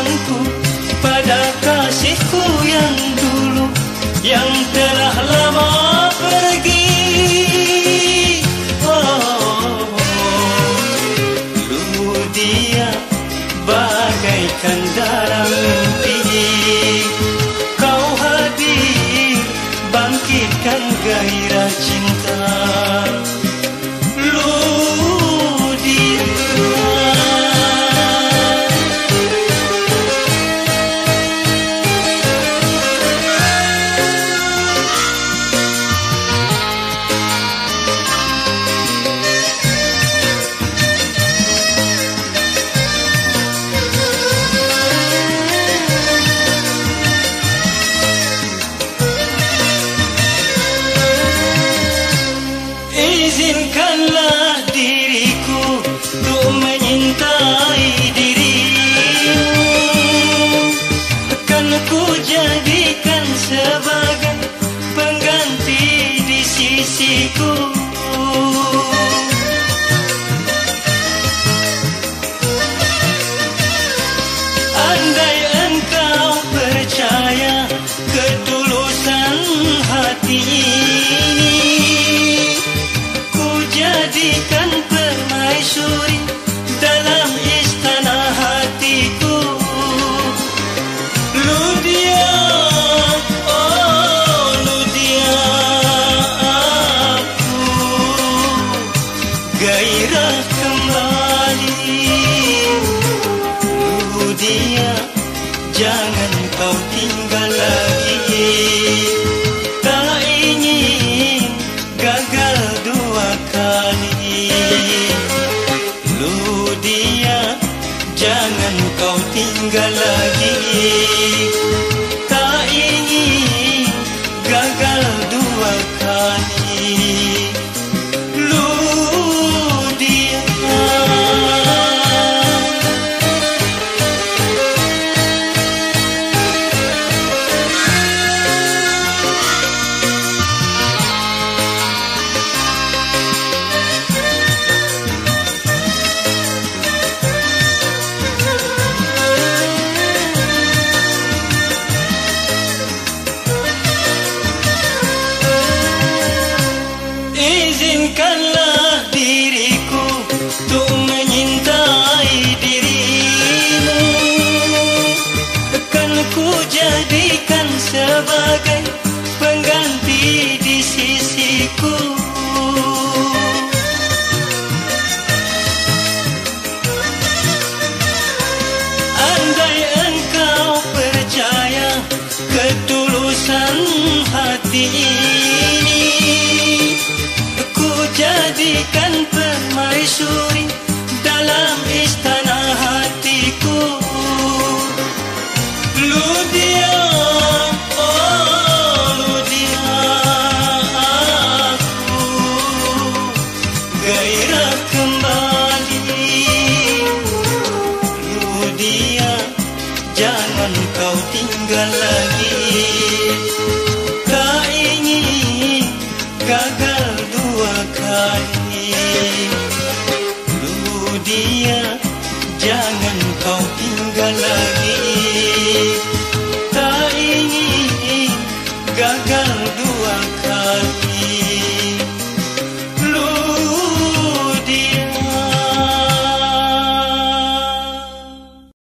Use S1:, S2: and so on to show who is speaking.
S1: mengingatkanku pada kasihku yang dulu Yang telah lama pergi hatiku jangan kau tinggal lagi. Tak ingin gagal dua kali. Ludia jangan kau tinggal lagi jangan kau tinggal lagi. Tak ingin gagal dua kali. Dulu dia jangan kau tinggal lagi. Tak ingin gagal dua kali.